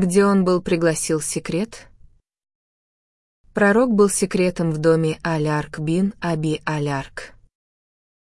где он был пригласил секрет? Пророк был секретом в доме Алярк бин Аби Алярк.